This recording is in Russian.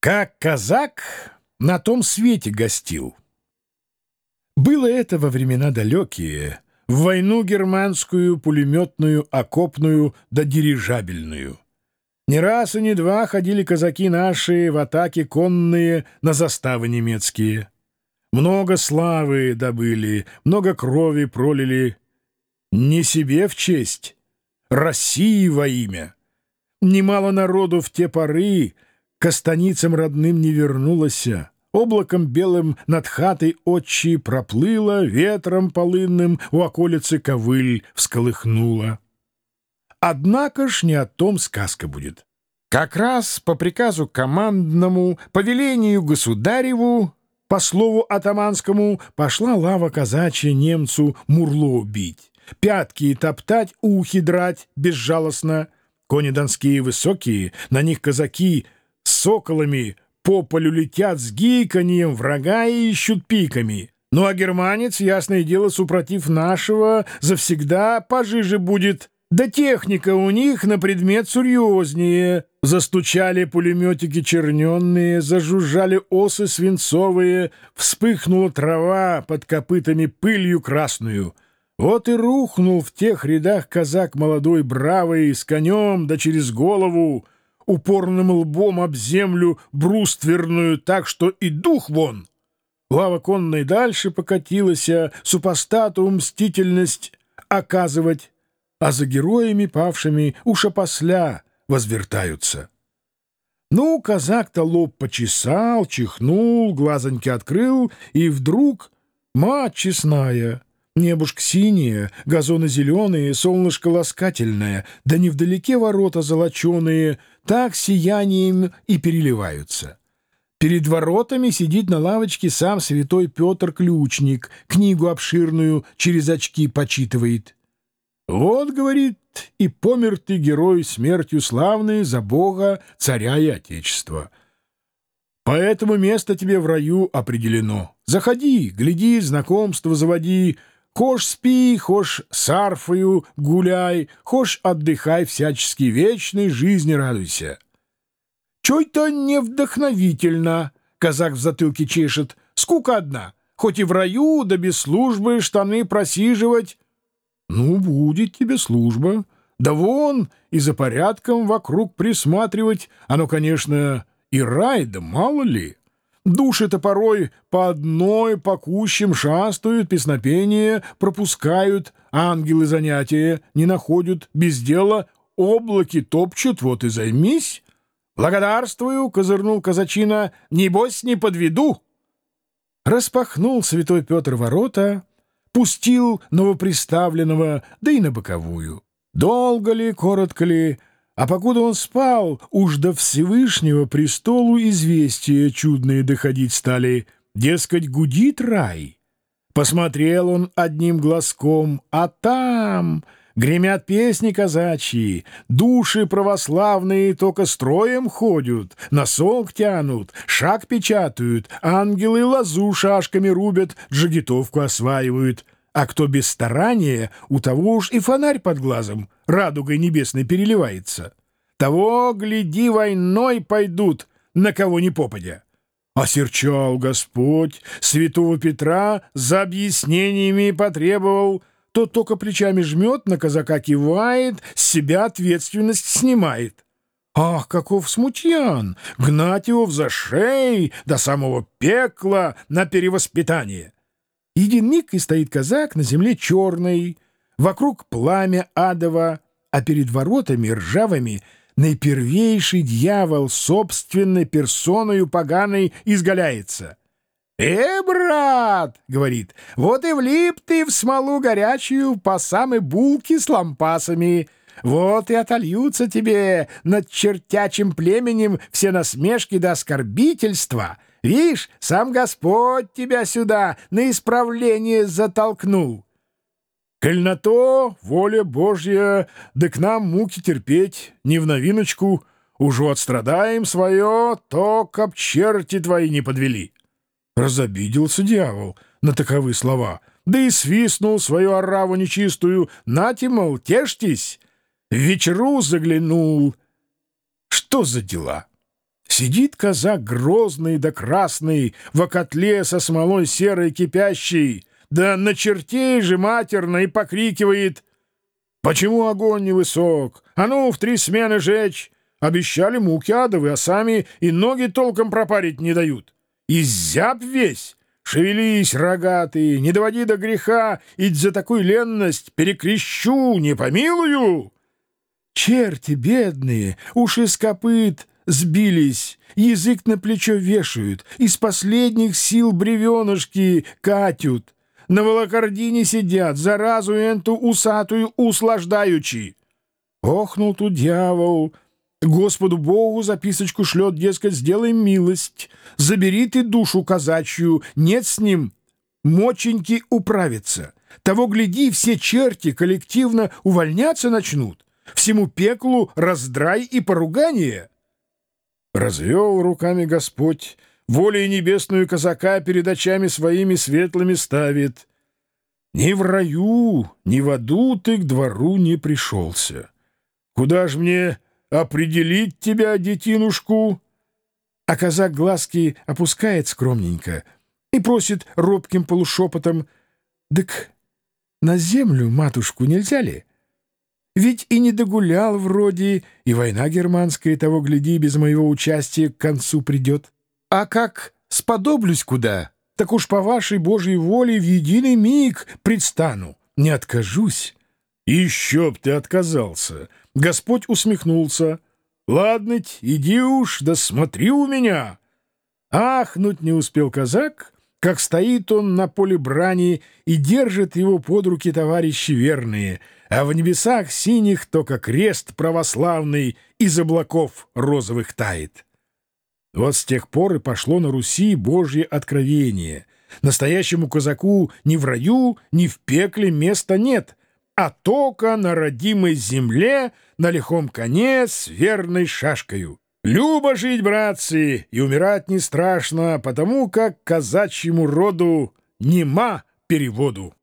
Как казак на том свете гостил. Было это во времена далекие, в войну германскую, пулеметную, окопную да дирижабельную. Не раз и не два ходили казаки наши в атаке конные на заставы немецкие. Много славы добыли, много крови пролили. Не себе в честь, России во имя. Немало народу в те поры — к родным не вернулась, облаком белым над хатой отчи проплыла, ветром полынным у околицы ковыль всколыхнула. Однако ж не о том сказка будет. Как раз по приказу командному, по велению государеву, по слову атаманскому, пошла лава казачья немцу мурло бить, пятки топтать, ухи драть безжалостно. Кони донские высокие, на них казаки — соколами по полю летят с гиканьем, врага и ищут пиками. Ну а германец, ясное дело, супротив нашего, завсегда пожиже будет. Да техника у них на предмет серьезнее. Застучали пулеметики черненные, зажужжали осы свинцовые, вспыхнула трава под копытами пылью красную. Вот и рухнул в тех рядах казак молодой бравый, с конем да через голову, упорным лбом об землю брустверную, так что и дух вон. Лава конной дальше покатилась, а супостату мстительность оказывать, а за героями павшими уж опосля возвертаются. Ну, казак-то лоб почесал, чихнул, глазоньки открыл, и вдруг, мать честная, Небушка синее, газоны зеленые, солнышко ласкательное, да невдалеке ворота золоченые, так сиянием и переливаются. Перед воротами сидит на лавочке сам святой Петр Ключник, книгу обширную через очки почитывает. «Вот, — говорит, — и помер ты, герой, смертью славной за Бога, царя и Отечества. Поэтому место тебе в раю определено. Заходи, гляди, знакомство заводи, Хошь спи, хошь с арфою гуляй, хошь отдыхай всячески вечной жизни радуйся. Чой-то невдохновительно, казак в затылке чешет, скука одна, хоть и в раю, да без службы штаны просиживать. Ну, будет тебе служба. Да вон, и за порядком вокруг присматривать, оно, конечно, и рай, да мало ли. Души-то порой по одной по шастают, песнопения пропускают, ангелы занятия не находят, без дела облаки топчут, вот и займись. «Благодарствую!» — козырнул казачина. «Небось, не подведу!» Распахнул святой Петр ворота, пустил новоприставленного, да и на боковую. Долго ли, коротко ли, а покуда он спал, уж до Всевышнего престолу известия чудные доходить стали, дескать, гудит рай. Посмотрел он одним глазком, а там гремят песни казачьи, души православные только строем ходят, носок тянут, шаг печатают, ангелы лазу шашками рубят, джигитовку осваивают — а кто без старания, у того уж и фонарь под глазом радугой небесной переливается. Того, гляди, войной пойдут, на кого ни попадя. Осерчал Господь святого Петра за объяснениями потребовал, тот только плечами жмет, на казака кивает, с себя ответственность снимает. Ах, каков смутьян! Гнать его в зашей до самого пекла на перевоспитание! Един миг и стоит казак на земле черной, вокруг пламя адово, а перед воротами ржавыми наипервейший дьявол собственной персоною поганой изгаляется. «Э, брат!» — говорит, — «вот и влип ты в смолу горячую по самой булке с лампасами». Вот и отольются тебе над чертячим племенем все насмешки до оскорбительства. Видишь, сам Господь тебя сюда на исправление затолкнул. Коль на то воля Божья, да к нам муки терпеть, не в новиночку, уже отстрадаем свое, то кап черти твои не подвели. Разобиделся дьявол на таковы слова, да и свистнул свою ораву нечистую, нате, мол, тешьтесь, вечеру заглянул. Что за дела? Сидит казак грозный да красный, во котле со смолой серой кипящей, да на чертей же матерно и покрикивает «Почему огонь невысок? А ну, в три смены жечь!» Обещали муки адовы, а сами и ноги толком пропарить не дают. И зяб весь. Шевелись, рогатый, не доводи до греха, и за такую ленность перекрещу, не помилую. Черти бедные, уши с копыт сбились, язык на плечо вешают, из последних сил бревенышки катют. На волокордине сидят, заразу энту усатую услаждаючи. Охнул тут дьявол, Господу Богу записочку шлет, дескать, сделай милость, забери ты душу казачью, нет с ним моченьки управиться. Того, гляди, все черти коллективно увольняться начнут, всему пеклу раздрай и поругание. Развел руками Господь, волей небесную казака перед очами своими светлыми ставит. Ни в раю, ни в аду ты к двору не пришелся. Куда ж мне определить тебя, детинушку?» А казак глазки опускает скромненько и просит робким полушепотом, «Так на землю матушку нельзя ли? Ведь и не догулял вроде, и война германская, того гляди, без моего участия к концу придет. А как сподоблюсь куда, так уж по вашей Божьей воле в единый миг предстану, не откажусь». «Еще б ты отказался!» Господь усмехнулся. «Ладно, иди уж, да смотри у меня!» Ахнуть не успел казак, как стоит он на поле брани и держит его под руки товарищи верные, а в небесах синих только крест православный из облаков розовых тает. Вот с тех пор и пошло на Руси Божье откровение. Настоящему казаку ни в раю, ни в пекле места нет, а тока на родимой земле, на лихом коне с верной шашкою. Любо жить, братцы, и умирать не страшно, потому как казачьему роду нема переводу.